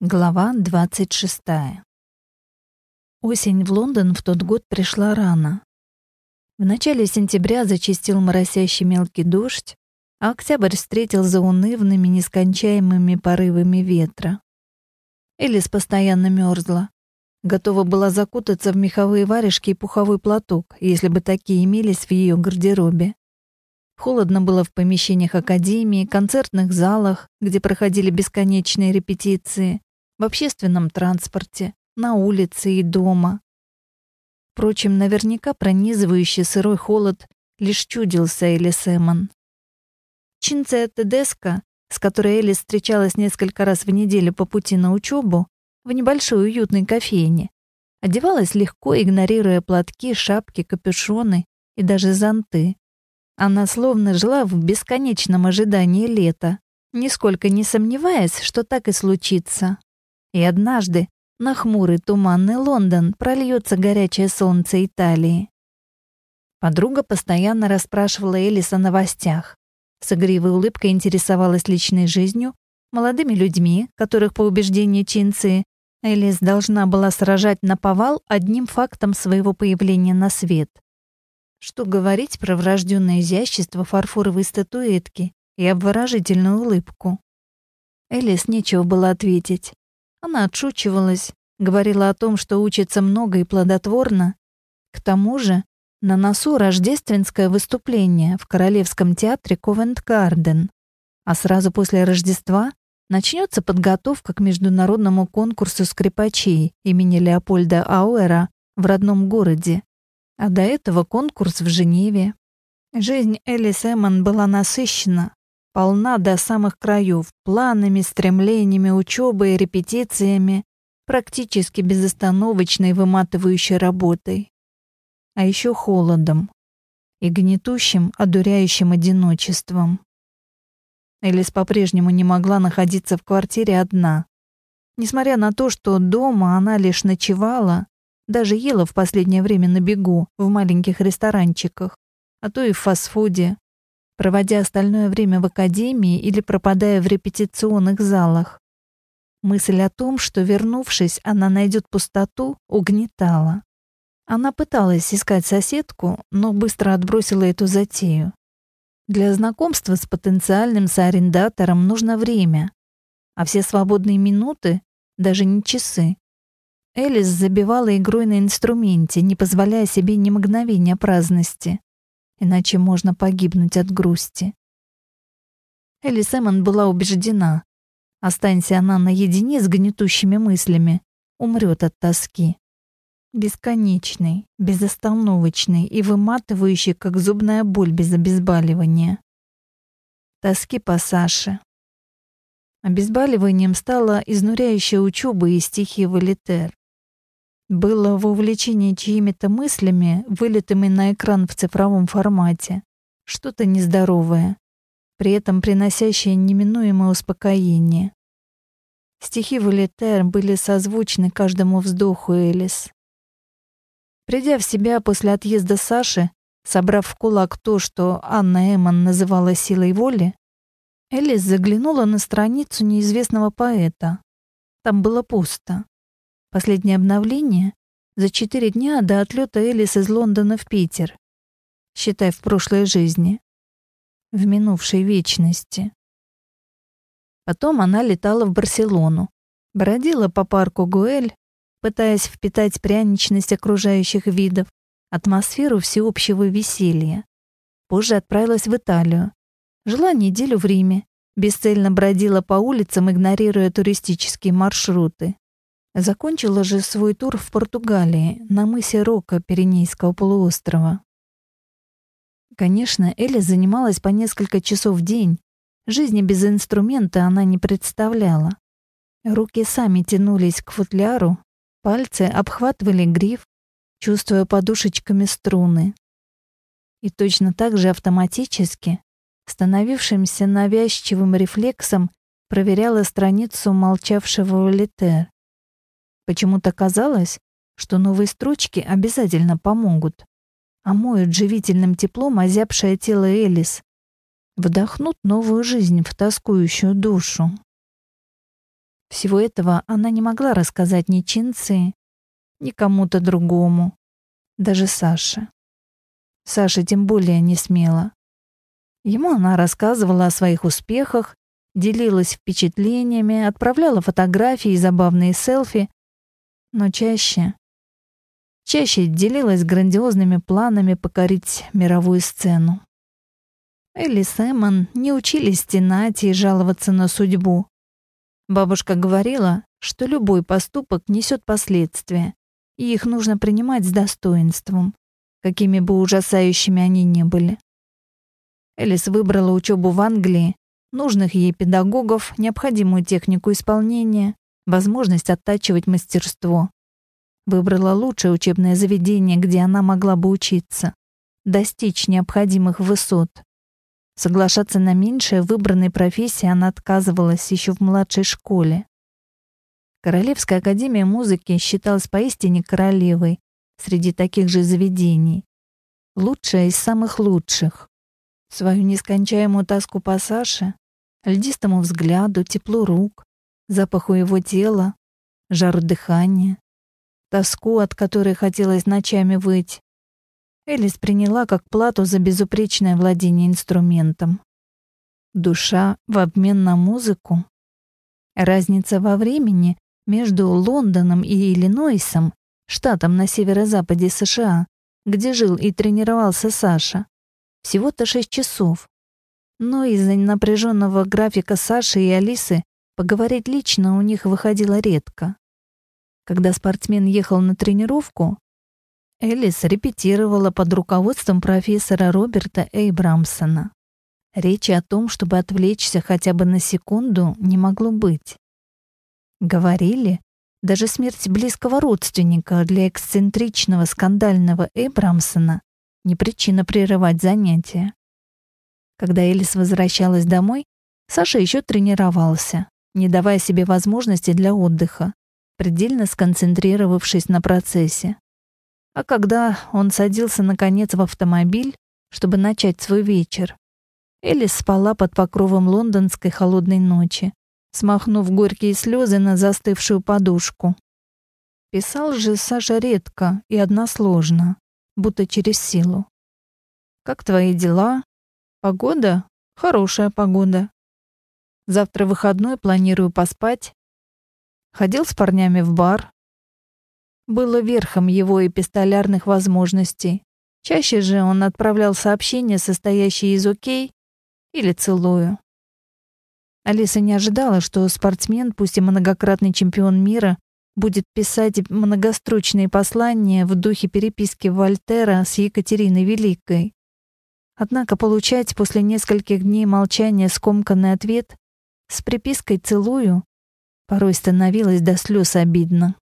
Глава 26. Осень в Лондон в тот год пришла рано. В начале сентября зачистил моросящий мелкий дождь, а октябрь встретил заунывными, нескончаемыми порывами ветра. Элис постоянно мерзла. Готова была закутаться в меховые варежки и пуховой платок, если бы такие имелись в ее гардеробе. Холодно было в помещениях академии, концертных залах, где проходили бесконечные репетиции, в общественном транспорте, на улице и дома. Впрочем, наверняка пронизывающий сырой холод лишь чудился Элли Сэмон. Чинция Тедеско, с которой Элли встречалась несколько раз в неделю по пути на учебу, в небольшой уютной кофейне, одевалась легко, игнорируя платки, шапки, капюшоны и даже зонты. Она словно жила в бесконечном ожидании лета, нисколько не сомневаясь, что так и случится. И однажды на хмурый туманный Лондон прольется горячее солнце Италии. Подруга постоянно расспрашивала Элис о новостях. С игривой улыбкой интересовалась личной жизнью, молодыми людьми, которых, по убеждению Чинции, Элис должна была сражать на повал одним фактом своего появления на свет. Что говорить про врожденное изящество фарфоровой статуэтки и обворожительную улыбку? Элис нечего было ответить. Она отшучивалась, говорила о том, что учится много и плодотворно. К тому же на носу рождественское выступление в Королевском театре Ковент-Гарден, а сразу после Рождества начнется подготовка к международному конкурсу скрипачей имени Леопольда Ауэра в родном городе, а до этого конкурс в Женеве. Жизнь Элли Сэмон была насыщена, полна до самых краев планами, стремлениями, учебой, репетициями, практически безостановочной выматывающей работой. А еще холодом и гнетущим, одуряющим одиночеством. Элис по-прежнему не могла находиться в квартире одна. Несмотря на то, что дома она лишь ночевала, даже ела в последнее время на бегу, в маленьких ресторанчиках, а то и в фастфуде, проводя остальное время в академии или пропадая в репетиционных залах. Мысль о том, что, вернувшись, она найдет пустоту, угнетала. Она пыталась искать соседку, но быстро отбросила эту затею. Для знакомства с потенциальным соарендатором нужно время, а все свободные минуты, даже не часы. Элис забивала игрой на инструменте, не позволяя себе ни мгновения праздности иначе можно погибнуть от грусти. Элли Сэмон была убеждена, останься она наедине с гнетущими мыслями, умрет от тоски. Бесконечный, безостановочный и выматывающий, как зубная боль без обезболивания. Тоски по Саше. Обезболиванием стала изнуряющая учеба и стихи Валитер было в увлечении чьими-то мыслями, вылитыми на экран в цифровом формате. Что-то нездоровое, при этом приносящее неминуемое успокоение. Стихи Валитер были созвучны каждому вздоху Элис. Придя в себя после отъезда Саши, собрав в кулак то, что Анна Эммон называла силой воли, Элис заглянула на страницу неизвестного поэта. Там было пусто. Последнее обновление за четыре дня до отлета Элис из Лондона в Питер. Считай, в прошлой жизни. В минувшей вечности. Потом она летала в Барселону, бродила по парку Гуэль, пытаясь впитать пряничность окружающих видов, атмосферу всеобщего веселья. Позже отправилась в Италию. Жила неделю в Риме, бесцельно бродила по улицам, игнорируя туристические маршруты. Закончила же свой тур в Португалии, на мысе Рока Пиренейского полуострова. Конечно, Элли занималась по несколько часов в день. Жизни без инструмента она не представляла. Руки сами тянулись к футляру, пальцы обхватывали гриф, чувствуя подушечками струны. И точно так же автоматически, становившимся навязчивым рефлексом, проверяла страницу молчавшего Валитер. Почему-то казалось, что новые строчки обязательно помогут. Омоют живительным теплом озябшее тело Элис. Вдохнут новую жизнь в тоскующую душу. Всего этого она не могла рассказать ни Чинции, ни кому-то другому, даже Саше. Саша тем более не смела. Ему она рассказывала о своих успехах, делилась впечатлениями, отправляла фотографии и забавные селфи, но чаще... Чаще делилась грандиозными планами покорить мировую сцену. Элли Сэмон не учились стенать и жаловаться на судьбу. Бабушка говорила, что любой поступок несет последствия, и их нужно принимать с достоинством, какими бы ужасающими они ни были. Элис выбрала учебу в Англии, нужных ей педагогов, необходимую технику исполнения, возможность оттачивать мастерство. Выбрала лучшее учебное заведение, где она могла бы учиться, достичь необходимых высот. Соглашаться на меньшее выбранной профессии она отказывалась еще в младшей школе. Королевская академия музыки считалась поистине королевой среди таких же заведений. Лучшая из самых лучших. Свою нескончаемую тоску по Саше, льдистому взгляду, теплу рук, запаху его тела, жару дыхания, тоску, от которой хотелось ночами выть. Элис приняла как плату за безупречное владение инструментом. Душа в обмен на музыку. Разница во времени между Лондоном и Иллинойсом, штатом на северо-западе США, где жил и тренировался Саша, всего-то шесть часов. Но из-за напряженного графика Саши и Алисы Поговорить лично у них выходило редко. Когда спортсмен ехал на тренировку, Элис репетировала под руководством профессора Роберта Эйбрамсона. Речи о том, чтобы отвлечься хотя бы на секунду, не могло быть. Говорили, даже смерть близкого родственника для эксцентричного скандального Эйбрамсона не причина прерывать занятия. Когда Элис возвращалась домой, Саша еще тренировался не давая себе возможности для отдыха, предельно сконцентрировавшись на процессе. А когда он садился наконец в автомобиль, чтобы начать свой вечер, Элис спала под покровом лондонской холодной ночи, смахнув горькие слезы на застывшую подушку. Писал же Саша редко и односложно, будто через силу. «Как твои дела? Погода? Хорошая погода. Завтра выходной, планирую поспать. Ходил с парнями в бар. Было верхом его эпистолярных возможностей. Чаще же он отправлял сообщения, состоящие из «Окей» или «Целую». Алиса не ожидала, что спортсмен, пусть и многократный чемпион мира, будет писать многострочные послания в духе переписки Вольтера с Екатериной Великой. Однако получать после нескольких дней молчания скомканный ответ с припиской «целую» порой становилось до слез обидно.